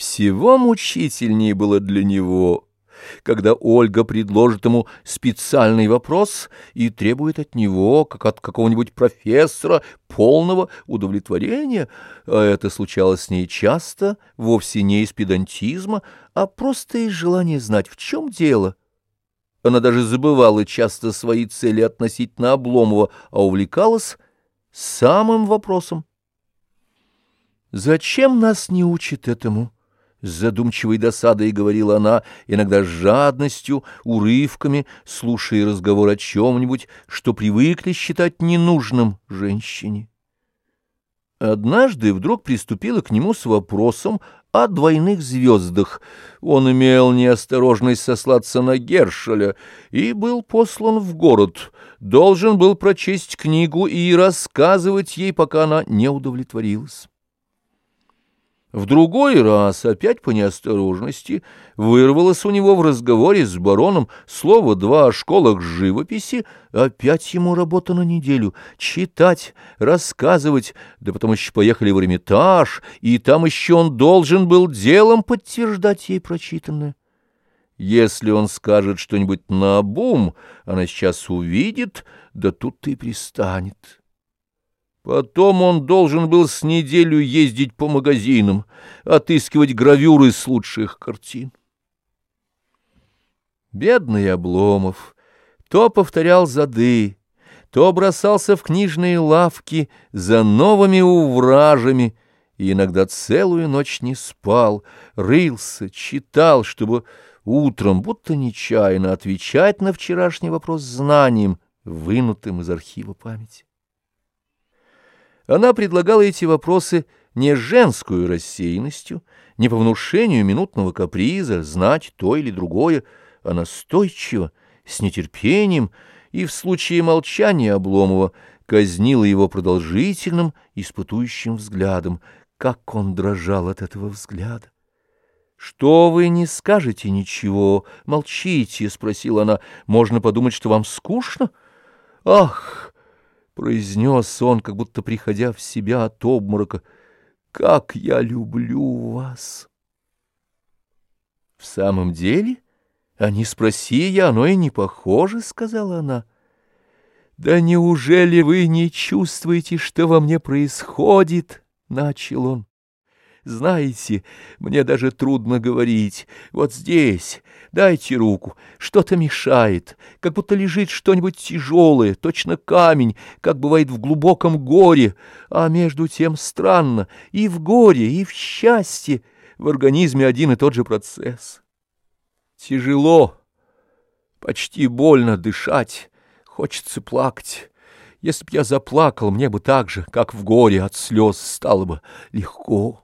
Всего мучительнее было для него, когда Ольга предложит ему специальный вопрос и требует от него, как от какого-нибудь профессора, полного удовлетворения, а это случалось с ней часто, вовсе не из педантизма, а просто из желания знать, в чем дело. Она даже забывала часто свои цели относительно Обломова, а увлекалась самым вопросом. «Зачем нас не учат этому?» С задумчивой досадой говорила она, иногда с жадностью, урывками, слушая разговор о чем-нибудь, что привыкли считать ненужным женщине. Однажды вдруг приступила к нему с вопросом о двойных звездах. Он имел неосторожность сослаться на Гершеля и был послан в город, должен был прочесть книгу и рассказывать ей, пока она не удовлетворилась. В другой раз, опять по неосторожности, вырвалось у него в разговоре с бароном слово два о школах живописи, опять ему работа на неделю, читать, рассказывать, да потом еще поехали в Эрмитаж, и там еще он должен был делом подтверждать ей прочитанное. Если он скажет что-нибудь наобум, она сейчас увидит, да тут и пристанет. Потом он должен был с неделю ездить по магазинам, отыскивать гравюры с лучших картин. Бедный Обломов то повторял зады, то бросался в книжные лавки за новыми увражами и иногда целую ночь не спал, рылся, читал, чтобы утром, будто нечаянно, отвечать на вчерашний вопрос знанием, вынутым из архива памяти. Она предлагала эти вопросы не женскую рассеянностью, не по внушению минутного каприза знать то или другое, а настойчиво, с нетерпением и в случае молчания Обломова казнила его продолжительным, испытующим взглядом. Как он дрожал от этого взгляда! «Что вы не скажете ничего? Молчите», — спросила она. «Можно подумать, что вам скучно?» «Ах!» Произнес он, как будто приходя в себя от обморока, «Как я люблю вас!» «В самом деле? А не спроси я, оно и не похоже», — сказала она. «Да неужели вы не чувствуете, что во мне происходит?» — начал он. Знаете, мне даже трудно говорить. Вот здесь, дайте руку, что-то мешает, как будто лежит что-нибудь тяжелое, точно камень, как бывает в глубоком горе. А между тем странно, и в горе, и в счастье в организме один и тот же процесс. Тяжело, почти больно дышать, хочется плакать. Если б я заплакал, мне бы так же, как в горе от слез, стало бы легко.